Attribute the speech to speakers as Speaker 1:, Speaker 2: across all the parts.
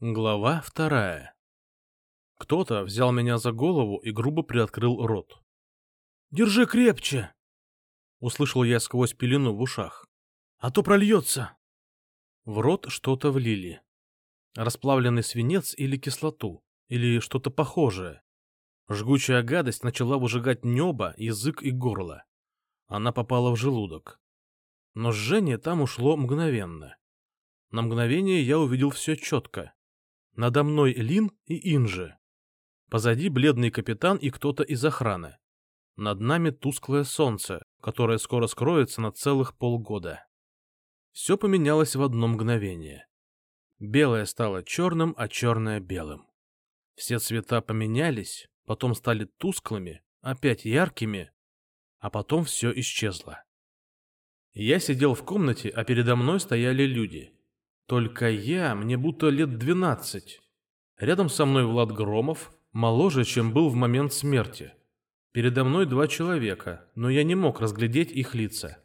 Speaker 1: Глава вторая. Кто-то взял меня за голову и грубо приоткрыл рот. «Держи крепче!» — услышал я сквозь пелену в ушах. «А то прольется!» В рот что-то влили. Расплавленный свинец или кислоту, или что-то похожее. Жгучая гадость начала выжигать небо, язык и горло. Она попала в желудок. Но жжение там ушло мгновенно. На мгновение я увидел все четко. Надо мной Лин и Инжи. Позади бледный капитан и кто-то из охраны. Над нами тусклое солнце, которое скоро скроется на целых полгода. Все поменялось в одно мгновение. Белое стало черным, а черное — белым. Все цвета поменялись, потом стали тусклыми, опять яркими, а потом все исчезло. Я сидел в комнате, а передо мной стояли люди — только я, мне будто лет двенадцать. Рядом со мной Влад Громов, моложе, чем был в момент смерти. Передо мной два человека, но я не мог разглядеть их лица.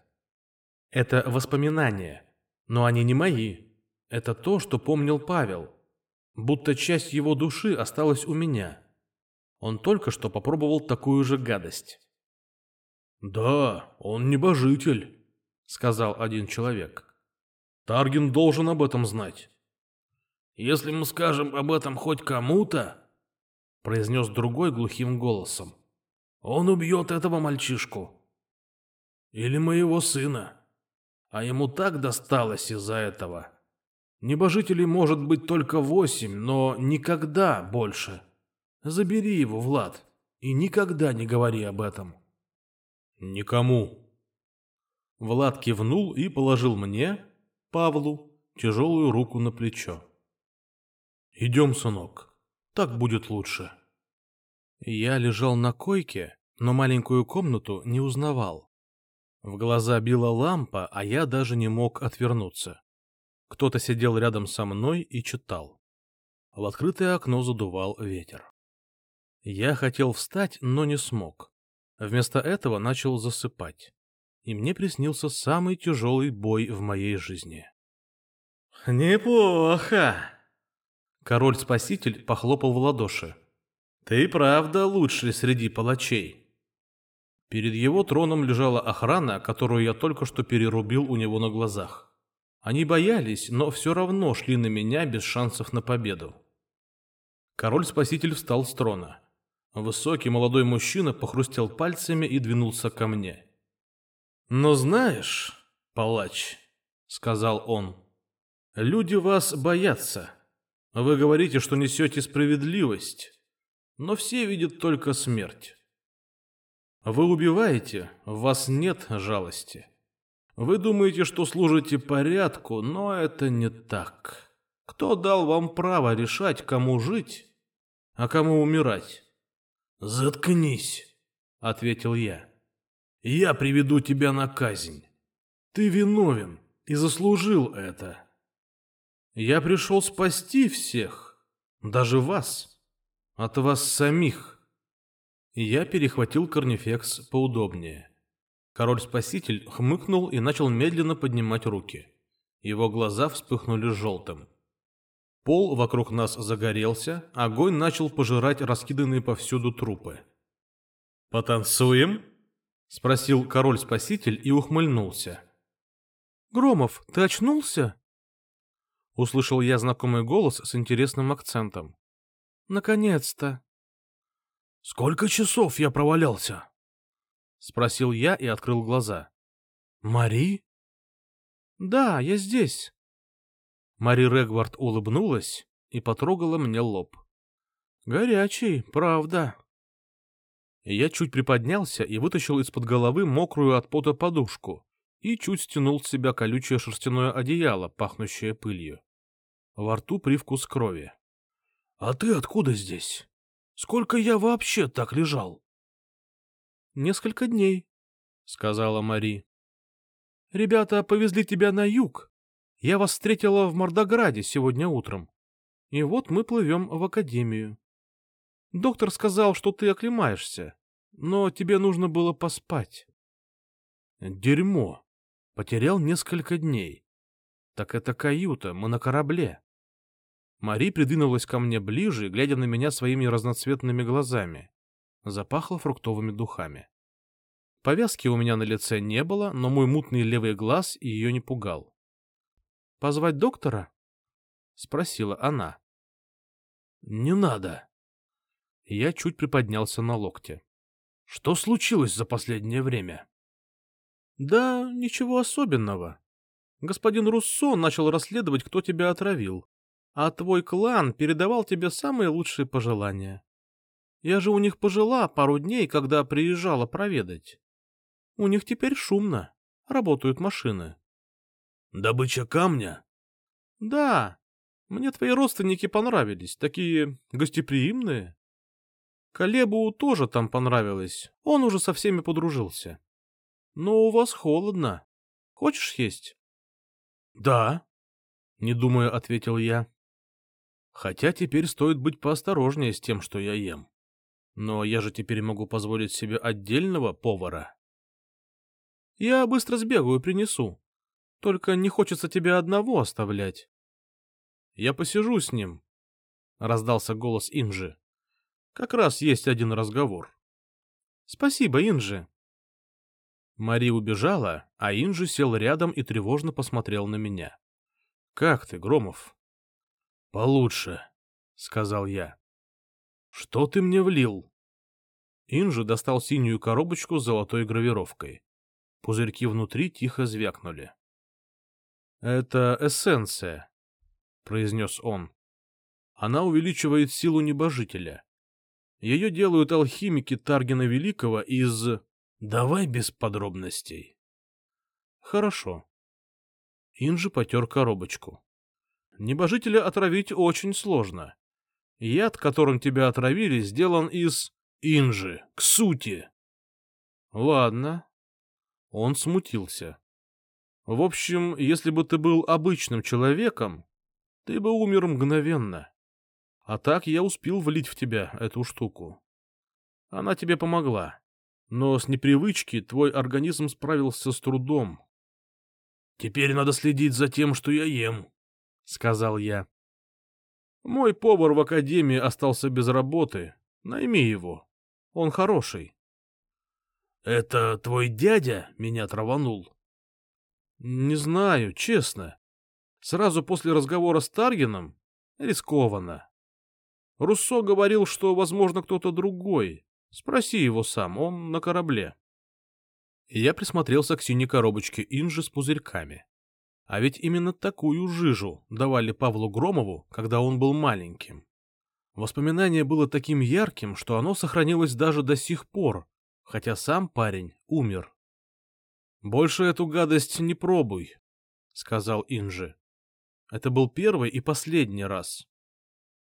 Speaker 1: Это воспоминания, но они не мои. Это то, что помнил Павел. Будто часть его души осталась у меня. Он только что попробовал такую же гадость. «Да, он небожитель», — сказал один человек. Таргин должен об этом знать. Если мы скажем об этом хоть кому-то, произнес другой глухим голосом, он убьет этого мальчишку. Или моего сына. А ему так досталось из-за этого. Небожителей может быть только восемь, но никогда больше. Забери его, Влад, и никогда не говори об этом. Никому. Влад кивнул и положил мне, Павлу тяжелую руку на плечо. «Идем, сынок, так будет лучше». Я лежал на койке, но маленькую комнату не узнавал. В глаза била лампа, а я даже не мог отвернуться. Кто-то сидел рядом со мной и читал. В открытое окно задувал ветер. Я хотел встать, но не смог. Вместо этого начал засыпать и мне приснился самый тяжелый бой в моей жизни. «Неплохо!» Король-спаситель похлопал в ладоши. «Ты правда лучший среди палачей!» Перед его троном лежала охрана, которую я только что перерубил у него на глазах. Они боялись, но все равно шли на меня без шансов на победу. Король-спаситель встал с трона. Высокий молодой мужчина похрустел пальцами и двинулся ко мне. «Но знаешь, палач», — сказал он, — «люди вас боятся. Вы говорите, что несете справедливость, но все видят только смерть. Вы убиваете, в вас нет жалости. Вы думаете, что служите порядку, но это не так. Кто дал вам право решать, кому жить, а кому умирать?» «Заткнись», — ответил я. Я приведу тебя на казнь. Ты виновен и заслужил это. Я пришел спасти всех, даже вас, от вас самих. Я перехватил корнифекс поудобнее. Король-спаситель хмыкнул и начал медленно поднимать руки. Его глаза вспыхнули желтым. Пол вокруг нас загорелся, огонь начал пожирать раскиданные повсюду трупы. «Потанцуем?» — спросил король-спаситель и ухмыльнулся. «Громов, ты очнулся?» Услышал я знакомый голос с интересным акцентом. «Наконец-то!» «Сколько часов я провалялся?» — спросил я и открыл глаза. «Мари?» «Да, я здесь». Мари Регвард улыбнулась и потрогала мне лоб. «Горячий, правда». Я чуть приподнялся и вытащил из-под головы мокрую от пота подушку и чуть стянул с себя колючее шерстяное одеяло, пахнущее пылью. Во рту привкус крови. — А ты откуда здесь? Сколько я вообще так лежал? — Несколько дней, — сказала Мари. — Ребята повезли тебя на юг. Я вас встретила в Мордограде сегодня утром. И вот мы плывем в академию. Доктор сказал, что ты оклемаешься, но тебе нужно было поспать. Дерьмо. Потерял несколько дней. Так это каюта, мы на корабле. Мари придвинулась ко мне ближе, глядя на меня своими разноцветными глазами. Запахло фруктовыми духами. Повязки у меня на лице не было, но мой мутный левый глаз ее не пугал. «Позвать доктора?» — спросила она. «Не надо». Я чуть приподнялся на локте. «Что случилось за последнее время?» «Да ничего особенного. Господин Руссо начал расследовать, кто тебя отравил, а твой клан передавал тебе самые лучшие пожелания. Я же у них пожила пару дней, когда приезжала проведать. У них теперь шумно, работают машины». «Добыча камня?» «Да, мне твои родственники понравились, такие гостеприимные. Колебу тоже там понравилось, он уже со всеми подружился. Но у вас холодно. Хочешь есть? — Да, — не думая, ответил я. Хотя теперь стоит быть поосторожнее с тем, что я ем. Но я же теперь могу позволить себе отдельного повара. Я быстро сбегаю принесу. Только не хочется тебя одного оставлять. Я посижу с ним, — раздался голос Инжи. Как раз есть один разговор. Спасибо, Инжи. Мари убежала, а Инжи сел рядом и тревожно посмотрел на меня. Как ты, Громов? Получше, сказал я. Что ты мне влил? Инжи достал синюю коробочку с золотой гравировкой. Пузырьки внутри тихо звякнули. Это эссенция, произнес он. Она увеличивает силу небожителя. Ее делают алхимики Таргина Великого из... Давай без подробностей. Хорошо. Инжи потер коробочку. Небожителя отравить очень сложно. Яд, которым тебя отравили, сделан из... Инжи, к сути. Ладно. Он смутился. В общем, если бы ты был обычным человеком, ты бы умер мгновенно. А так я успел влить в тебя эту штуку. Она тебе помогла. Но с непривычки твой организм справился с трудом. — Теперь надо следить за тем, что я ем, — сказал я. — Мой повар в академии остался без работы. Найми его. Он хороший. — Это твой дядя меня траванул? — Не знаю, честно. Сразу после разговора с Таргином рискованно. Руссо говорил, что, возможно, кто-то другой. Спроси его сам, он на корабле. Я присмотрелся к синей коробочке Инжи с пузырьками. А ведь именно такую жижу давали Павлу Громову, когда он был маленьким. Воспоминание было таким ярким, что оно сохранилось даже до сих пор, хотя сам парень умер. «Больше эту гадость не пробуй», — сказал Инжи. Это был первый и последний раз.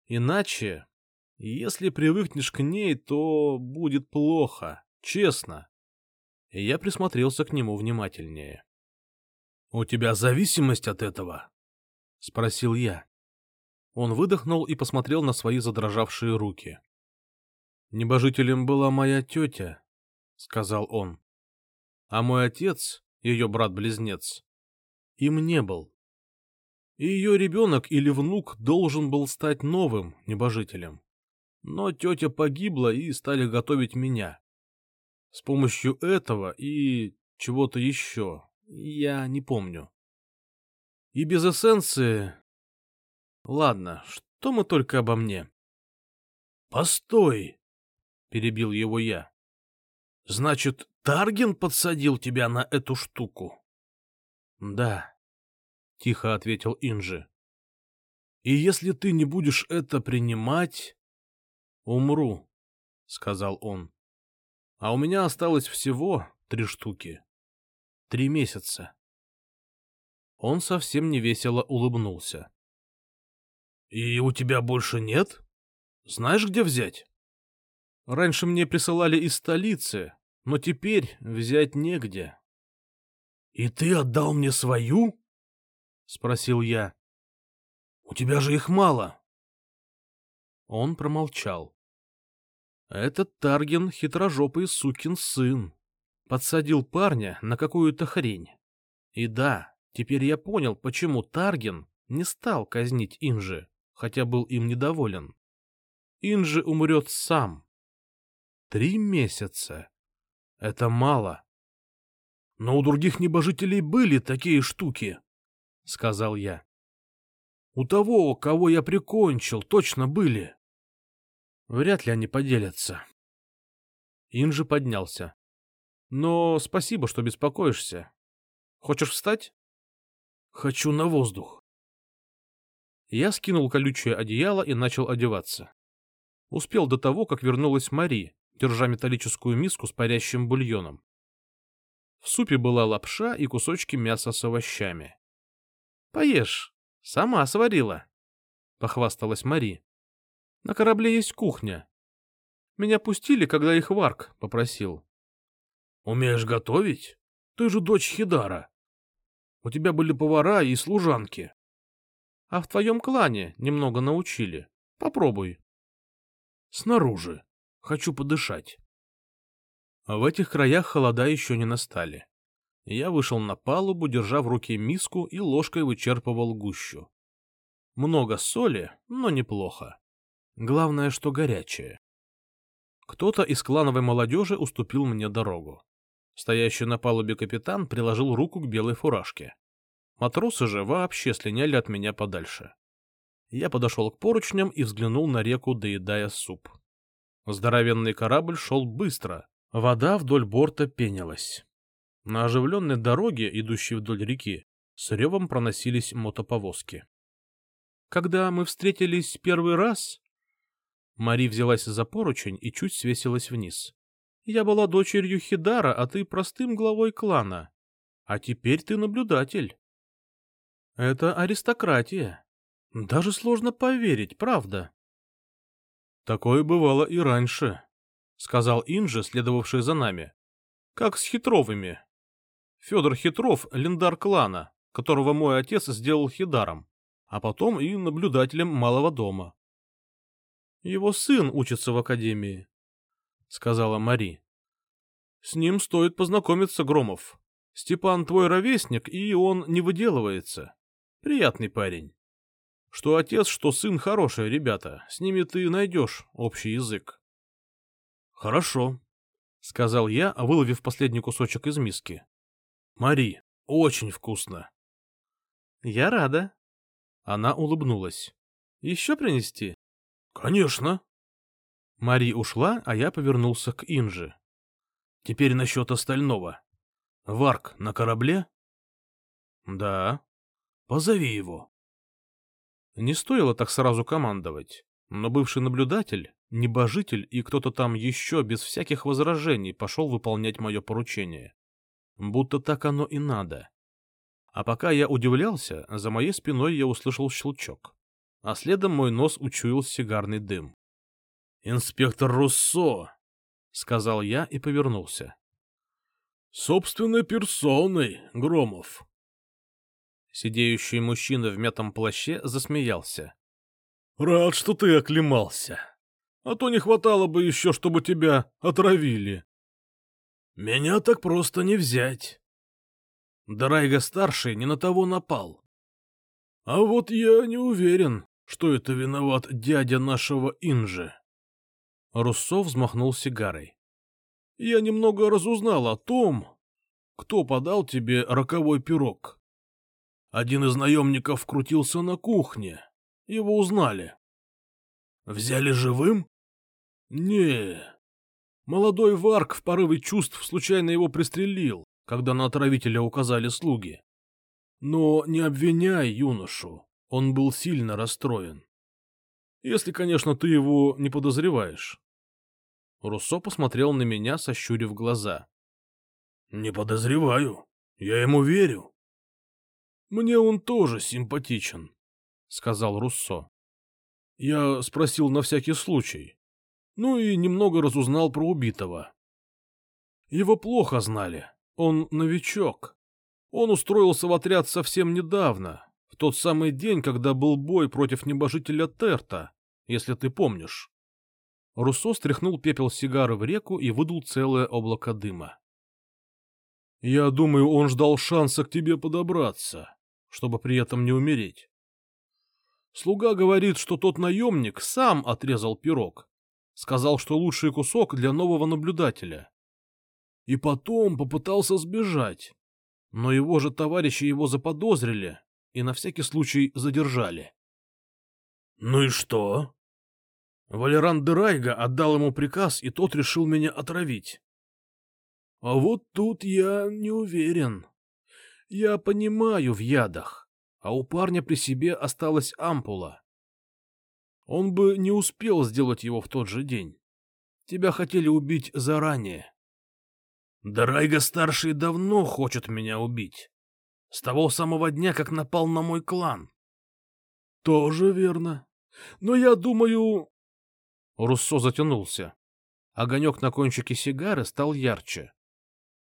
Speaker 1: Иначе, если привыкнешь к ней, то будет плохо, честно. Я присмотрелся к нему внимательнее. — У тебя зависимость от этого? — спросил я. Он выдохнул и посмотрел на свои задрожавшие руки. — Небожителем была моя тетя, — сказал он. — А мой отец, ее брат-близнец, им не был и ее ребенок или внук должен был стать новым небожителем. Но тетя погибла, и стали готовить меня. С помощью этого и чего-то еще, я не помню. И без эссенции... Ладно, что мы только обо мне? — Постой! — перебил его я. — Значит, Тарген подсадил тебя на эту штуку? — Да — тихо ответил Инжи. «И если ты не будешь это принимать...» «Умру», — сказал он. «А у меня осталось всего три штуки. Три месяца». Он совсем невесело улыбнулся. «И у тебя больше нет? Знаешь, где взять?» «Раньше мне присылали из столицы, но теперь взять негде». «И ты отдал мне свою?» — спросил я. — У тебя же их мало. Он промолчал. Этот Тарген хитрожопый сукин сын. Подсадил парня на какую-то хрень. И да, теперь я понял, почему Тарген не стал казнить Инжи, хотя был им недоволен. Инжи умрет сам. Три месяца. Это мало. Но у других небожителей были такие штуки, — сказал я. У того, кого я прикончил, точно были. Вряд ли они поделятся. Инжи поднялся. Но спасибо, что беспокоишься. Хочешь встать? Хочу на воздух. Я скинул колючее одеяло и начал одеваться. Успел до того, как вернулась Мари, держа металлическую миску с парящим бульоном. В супе была лапша и кусочки мяса с овощами. — Поешь, сама сварила, — похвасталась Мари. — На корабле есть кухня. Меня пустили, когда их Варк попросил. — Умеешь готовить? Ты же дочь Хидара. У тебя были повара и служанки. А в твоем клане немного научили. Попробуй. Снаружи. Хочу подышать. В этих краях холода еще не настали. Я вышел на палубу, держа в руке миску и ложкой вычерпывал гущу. Много соли, но неплохо. Главное, что горячее. Кто-то из клановой молодежи уступил мне дорогу. Стоящий на палубе капитан приложил руку к белой фуражке. Матросы же вообще слиняли от меня подальше. Я подошел к поручням и взглянул на реку, доедая суп. Здоровенный корабль шел быстро, вода вдоль борта пенилась. На оживленной дороге, идущей вдоль реки, с ревом проносились мотоповозки. Когда мы встретились первый раз, Мари взялась за поручень и чуть свесилась вниз. Я была дочерью Хидара, а ты простым главой клана. А теперь ты наблюдатель. Это аристократия. Даже сложно поверить, правда? Такое бывало и раньше, — сказал Инжи, следовавший за нами. Как с Хитровыми. Федор Хитров — лендар клана, которого мой отец сделал Хидаром, а потом и наблюдателем Малого дома. Его сын учится в академии, — сказала Мари. — С ним стоит познакомиться, Громов. Степан твой ровесник, и он не выделывается. Приятный парень. Что отец, что сын хорошие ребята, с ними ты найдешь общий язык. — Хорошо, — сказал я, выловив последний кусочек из миски. — Мари, очень вкусно. — Я рада. Она улыбнулась. — Еще принести? — Конечно. Мари ушла, а я повернулся к Инже. Теперь насчет остального. Варк на корабле? Да. Позови его. Не стоило так сразу командовать, но бывший наблюдатель, небожитель и кто-то там еще без всяких возражений пошел выполнять мое поручение. Будто так оно и надо. А пока я удивлялся, за моей спиной я услышал щелчок, а следом мой нос учуял сигарный дым. «Инспектор Руссо!» — сказал я и повернулся. «Собственной персоной, Громов!» Сидеющий мужчина в мятом плаще засмеялся. «Рад, что ты оклемался. А то не хватало бы еще, чтобы тебя отравили». «Меня так просто не взять». Дарайга-старший не на того напал. «А вот я не уверен, что это виноват дядя нашего Инжи». Руссо взмахнул сигарой. «Я немного разузнал о том, кто подал тебе роковой пирог. Один из наемников крутился на кухне. Его узнали. Взяли живым? Не. Молодой Варк в порыве чувств случайно его пристрелил, когда на отравителя указали слуги. Но не обвиняй юношу, он был сильно расстроен. Если, конечно, ты его не подозреваешь. Руссо посмотрел на меня, сощурив глаза. — Не подозреваю. Я ему верю. — Мне он тоже симпатичен, — сказал Руссо. Я спросил на всякий случай. Ну и немного разузнал про убитого. Его плохо знали. Он новичок. Он устроился в отряд совсем недавно, тот самый день, когда был бой против небожителя Терта, если ты помнишь. Руссо стряхнул пепел сигары в реку и выдул целое облако дыма. — Я думаю, он ждал шанса к тебе подобраться, чтобы при этом не умереть. Слуга говорит, что тот наемник сам отрезал пирог. Сказал, что лучший кусок для нового наблюдателя. И потом попытался сбежать. Но его же товарищи его заподозрили и на всякий случай задержали. — Ну и что? Валеран Дерайга отдал ему приказ, и тот решил меня отравить. — А вот тут я не уверен. Я понимаю в ядах, а у парня при себе осталась ампула. Он бы не успел сделать его в тот же день. Тебя хотели убить заранее. Дарайга-старший давно хочет меня убить. С того самого дня, как напал на мой клан. Тоже верно. Но я думаю... Руссо затянулся. Огонек на кончике сигары стал ярче.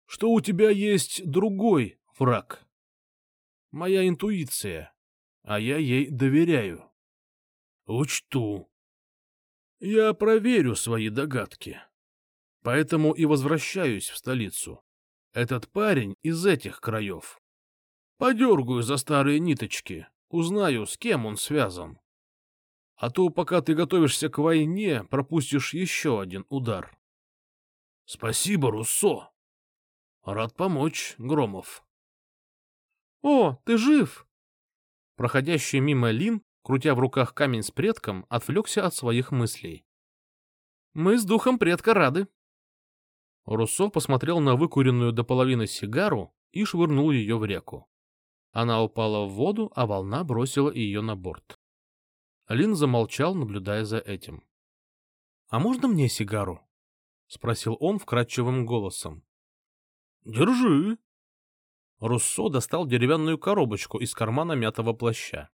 Speaker 1: Что у тебя есть другой враг. Моя интуиция, а я ей доверяю. Учту. Я проверю свои догадки. Поэтому и возвращаюсь в столицу. Этот парень из этих краев. Подергаю за старые ниточки, узнаю, с кем он связан. А то, пока ты готовишься к войне, пропустишь еще один удар. Спасибо, Руссо. Рад помочь, Громов. О, ты жив! Проходящий мимо Лин, крутя в руках камень с предком, отвлекся от своих мыслей. Мы с духом предка рады. Руссо посмотрел на выкуренную до половины сигару и швырнул ее в реку. Она упала в воду, а волна бросила ее на борт. Лин замолчал, наблюдая за этим. — А можно мне сигару? — спросил он вкрадчивым голосом. — Держи. Руссо достал деревянную коробочку из кармана мятого плаща.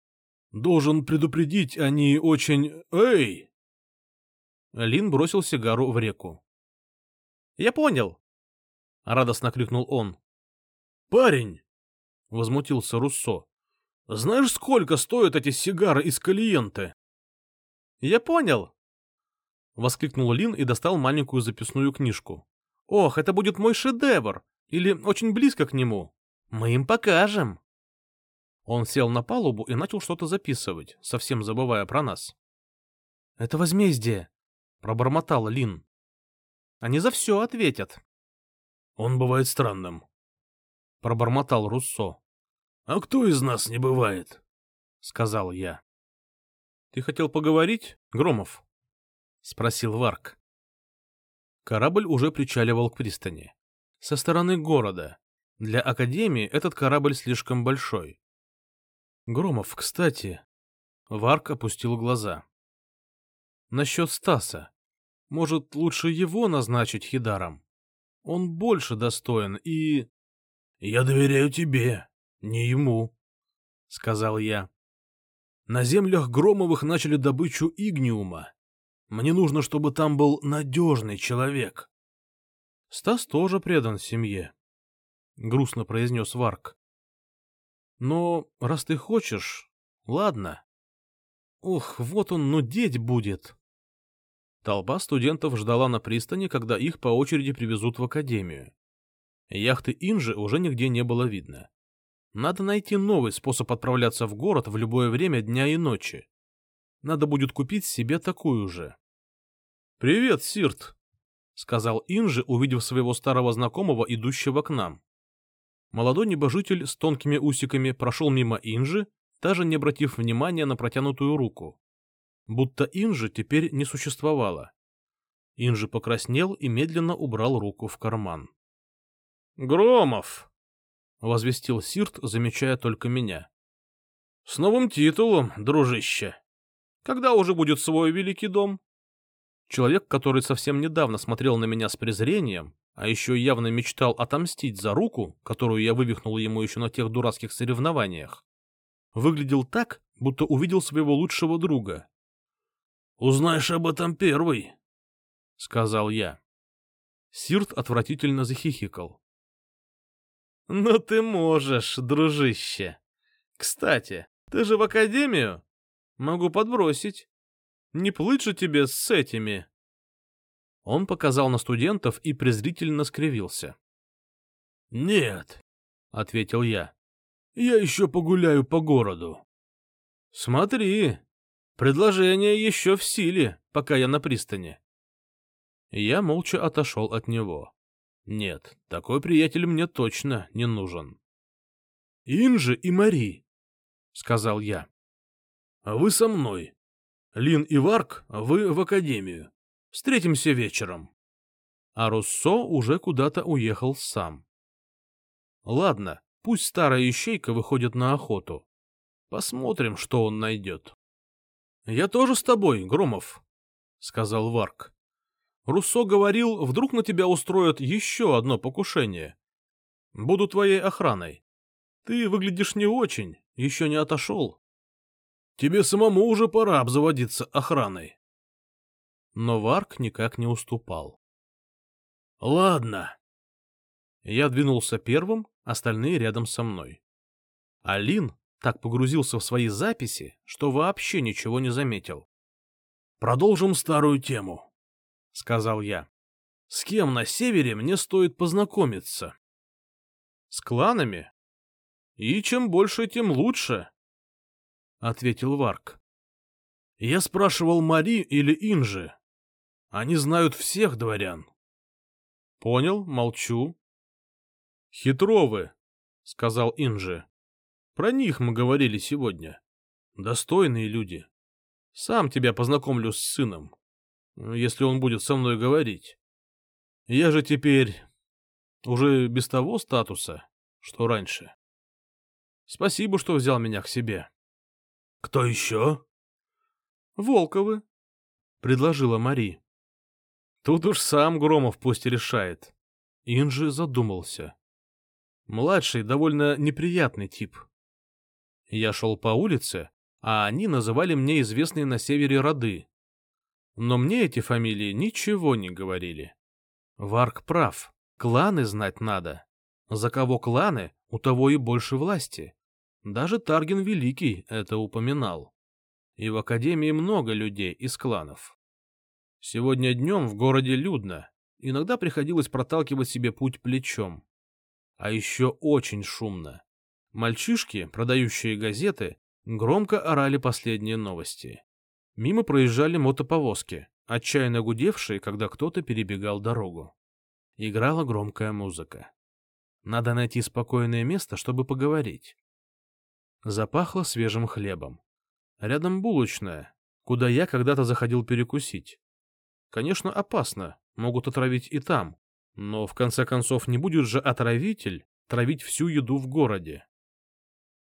Speaker 1: — Должен предупредить, они очень... Эй! Лин бросил сигару в реку. Я понял. Радостно крикнул он. Парень! Возмутился Руссо. Знаешь, сколько стоят эти сигары из Калиенты? Я понял. Воскликнул Лин и достал маленькую записную книжку. Ох, это будет мой шедевр! Или очень близко к нему. Мы им покажем. Он сел на палубу и начал что-то записывать, совсем забывая про нас. — Это возмездие, — пробормотал Лин. Они за все ответят. — Он бывает странным, — пробормотал Руссо. — А кто из нас не бывает? — сказал я. — Ты хотел поговорить, Громов? — спросил Варк. Корабль уже причаливал к пристани. Со стороны города. Для Академии этот корабль слишком большой. Громов, кстати... Варк опустил глаза. Насчет Стаса. Может, лучше его назначить Хидаром? Он больше достоин и... — Я доверяю тебе, не ему, — сказал я. На землях Громовых начали добычу игниума. Мне нужно, чтобы там был надежный человек. Стас тоже предан семье, — грустно произнес Варк. Но раз ты хочешь, ладно. Ух, вот он нудеть будет. Толпа студентов ждала на пристани, когда их по очереди привезут в академию. Яхты Инжи уже нигде не было видно. Надо найти новый способ отправляться в город в любое время дня и ночи. Надо будет купить себе такую же. «Привет, Сирт!» — сказал Инжи, увидев своего старого знакомого, идущего к нам. Молодой небожитель с тонкими усиками прошел мимо Инжи, даже не обратив внимания на протянутую руку будто Инжи теперь не существовало. Инжи покраснел и медленно убрал руку в карман. «Громов!» — возвестил Сирт, замечая только меня. «С новым титулом, дружище! Когда уже будет свой великий дом?» Человек, который совсем недавно смотрел на меня с презрением, а еще явно мечтал отомстить за руку, которую я вывихнул ему еще на тех дурацких соревнованиях, выглядел так, будто увидел своего лучшего друга Узнаешь об этом первый, — сказал я. Сирт отвратительно захихикал. — Ну ты можешь, дружище. Кстати, ты же в академию? Могу подбросить. Не плыть же тебе с этими. Он показал на студентов и презрительно скривился. — Нет, — ответил я. — Я еще погуляю по городу. Смотри, предложение еще в силе, пока я на пристани. Я молча отошел от него. Нет, такой приятель мне точно не нужен. Инжи и Мари, — сказал я. Вы со мной. Лин и Варк, вы в академию. Встретимся вечером. А Руссо уже куда-то уехал сам. Ладно, пусть старая ищейка выходит на охоту. Посмотрим, что он найдет. — Я тоже с тобой, Громов, — сказал Варк. Руссо говорил, вдруг на тебя устроят еще одно покушение. Буду твоей охраной. Ты выглядишь не очень, еще не отошел. Тебе самому уже пора обзаводиться охраной. Но Варк никак не уступал. — Ладно. Я двинулся первым, остальные рядом со мной. Алин так погрузился в свои записи, что вообще ничего не заметил. «Продолжим старую тему», — сказал я. «С кем на севере мне стоит познакомиться?» «С кланами? И чем больше, тем лучше», — ответил Варк. «Я спрашивал Мари или Инжи. Они знают всех дворян». «Понял, молчу». «Хитро вы», — сказал Инжи. Про них мы говорили сегодня. Достойные люди. Сам тебя познакомлю с сыном, если он будет со мной говорить. Я же теперь уже без того статуса, что раньше. Спасибо, что взял меня к себе. — Кто еще? — Волковы, — предложила Мари. Тут уж сам Громов пусть решает. Инжи задумался. Младший довольно неприятный тип. Я шел по улице, а они называли мне известные на севере роды. Но мне эти фамилии ничего не говорили. Варк прав, кланы знать надо. За кого кланы, у того и больше власти. Даже Тарген Великий это упоминал. И в Академии много людей из кланов. Сегодня днем в городе людно, иногда приходилось проталкивать себе путь плечом. А еще очень шумно. Мальчишки, продающие газеты, громко орали последние новости. Мимо проезжали мотоповозки, отчаянно гудевшие, когда кто-то перебегал дорогу. Играла громкая музыка. Надо найти спокойное место, чтобы поговорить. Запахло свежим хлебом. Рядом булочная, куда я когда-то заходил перекусить. Конечно, опасно, могут отравить и там, но в конце концов не будет же отравитель травить всю еду в городе.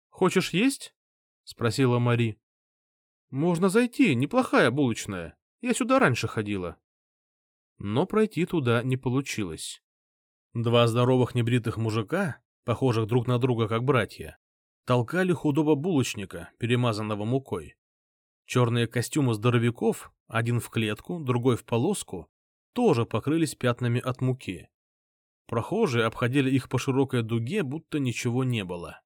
Speaker 1: Хочешь есть? — спросила Мари. — Можно зайти, неплохая булочная. Я сюда раньше ходила. Но пройти туда не получилось. Два здоровых небритых мужика, похожих друг на друга как братья, толкали худого булочника, перемазанного мукой. Черные костюмы здоровяков, один в клетку, другой в полоску, тоже покрылись пятнами от муки. Прохожие обходили их по широкой дуге, будто ничего не было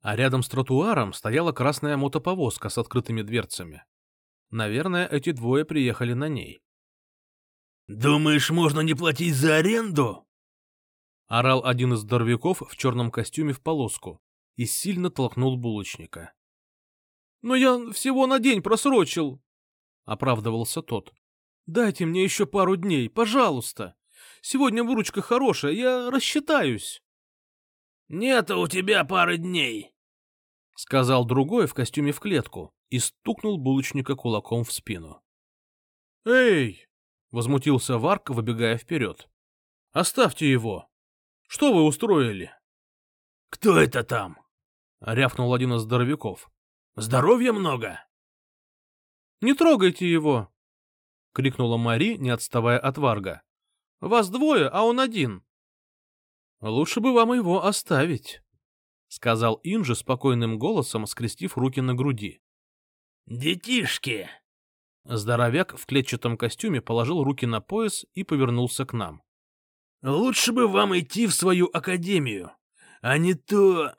Speaker 1: а рядом с тротуаром стояла красная мотоповозка с открытыми дверцами. Наверное, эти двое приехали на ней. «Думаешь, можно не платить за аренду?» Орал один из здоровяков в черном костюме в полоску и сильно толкнул булочника. «Но я всего на день просрочил!» — оправдывался тот. «Дайте мне еще пару дней, пожалуйста! Сегодня выручка хорошая, я рассчитаюсь!» «Нет у тебя пары дней», — сказал другой в костюме в клетку и стукнул булочника кулаком в спину. «Эй!» — возмутился Варк, выбегая вперед. «Оставьте его! Что вы устроили?» «Кто это там?» — рявкнул один из здоровяков. «Здоровья много?» «Не трогайте его!» — крикнула Мари, не отставая от Варга. «Вас двое, а он один!» Лучше бы вам его оставить, — сказал Инжи спокойным голосом, скрестив руки на груди. — Детишки! Здоровяк в клетчатом костюме положил руки на пояс и повернулся к нам. — Лучше бы вам идти в свою академию, а не то...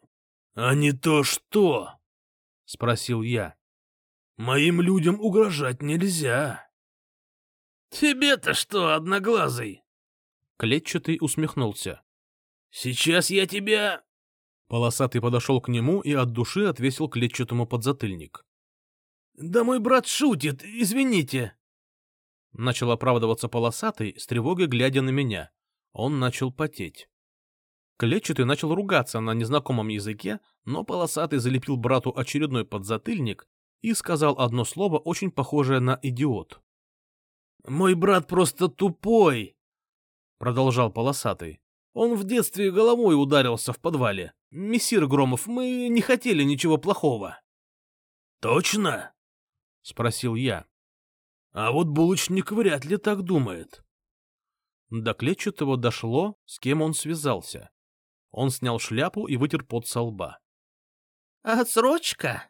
Speaker 1: А не то что? — спросил я. — Моим людям угрожать нельзя. — Тебе-то что, одноглазый? Клетчатый усмехнулся. Сейчас я тебя... Полосатый подошел к нему и от души отвесил клетчатому подзатыльник.
Speaker 2: — Да мой брат шутит, извините.
Speaker 1: Начал оправдываться полосатый, с тревогой глядя на меня. Он начал потеть. Клетчатый начал ругаться на незнакомом языке, но полосатый залепил брату очередной подзатыльник и сказал одно слово, очень похожее на «идиот».
Speaker 2: «Мой брат просто тупой», — продолжал полосатый. «Он в детстве головой ударился в подвале. Мессир Громов, мы не хотели ничего плохого». «Точно?» — спросил я. «А вот булочник вряд ли так думает».
Speaker 1: До клетчатого дошло, с кем он связался. Он снял шляпу и вытер пот со лба.
Speaker 2: «Отсрочка?»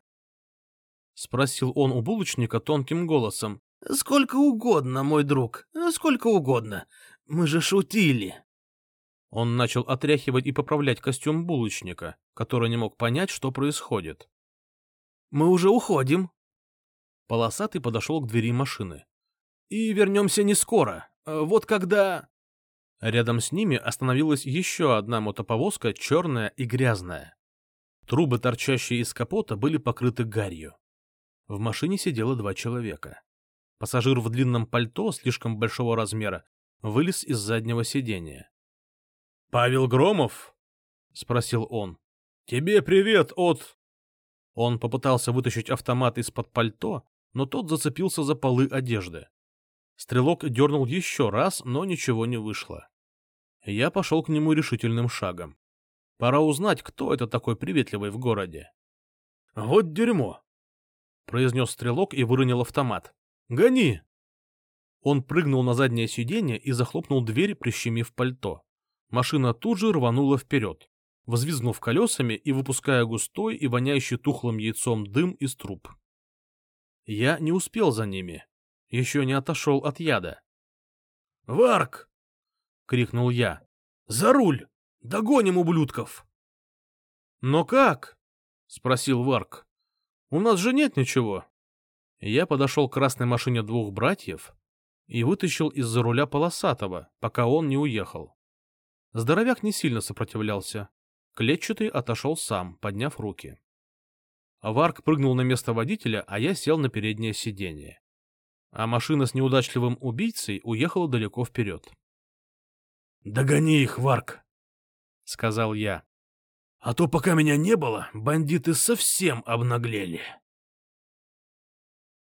Speaker 2: — спросил он у булочника тонким голосом. «Сколько угодно, мой друг, сколько угодно. Мы же шутили».
Speaker 1: Он начал отряхивать и поправлять костюм булочника, который не мог понять, что происходит.
Speaker 2: «Мы уже уходим».
Speaker 1: Полосатый подошел к двери машины. «И вернемся не скоро. Вот когда...» Рядом с ними остановилась еще одна мотоповозка, черная и грязная. Трубы, торчащие из капота, были покрыты гарью. В машине сидело два человека. Пассажир в длинном пальто слишком большого размера вылез из заднего сидения. — Павел Громов? — спросил он. — Тебе привет от... Он попытался вытащить автомат из-под пальто, но тот зацепился за полы одежды. Стрелок дернул еще раз, но ничего не вышло. Я пошел к нему решительным шагом. Пора узнать, кто это такой приветливый в городе. — Вот дерьмо! — произнес стрелок и выронил автомат. — Гони! Он прыгнул на заднее сиденье и захлопнул дверь, прищемив пальто. Машина тут же рванула вперед, взвизгнув колесами и выпуская густой и воняющий тухлым яйцом дым из труб. Я не успел за ними, еще не отошел от яда. «Варк!» крикнул я. «За руль! Догоним ублюдков!» «Но как?» — спросил Варк. «У нас же нет ничего». Я подошел к красной машине двух братьев и вытащил из-за руля полосатого, пока он не уехал. Здоровяк не сильно сопротивлялся. Клетчатый отошел сам, подняв руки. Варк прыгнул на место водителя, а я сел на переднее сиденье. А машина с неудачливым убийцей уехала далеко вперед. «Догони их, Варк!» — сказал я. «А то, пока меня не было, бандиты совсем обнаглели».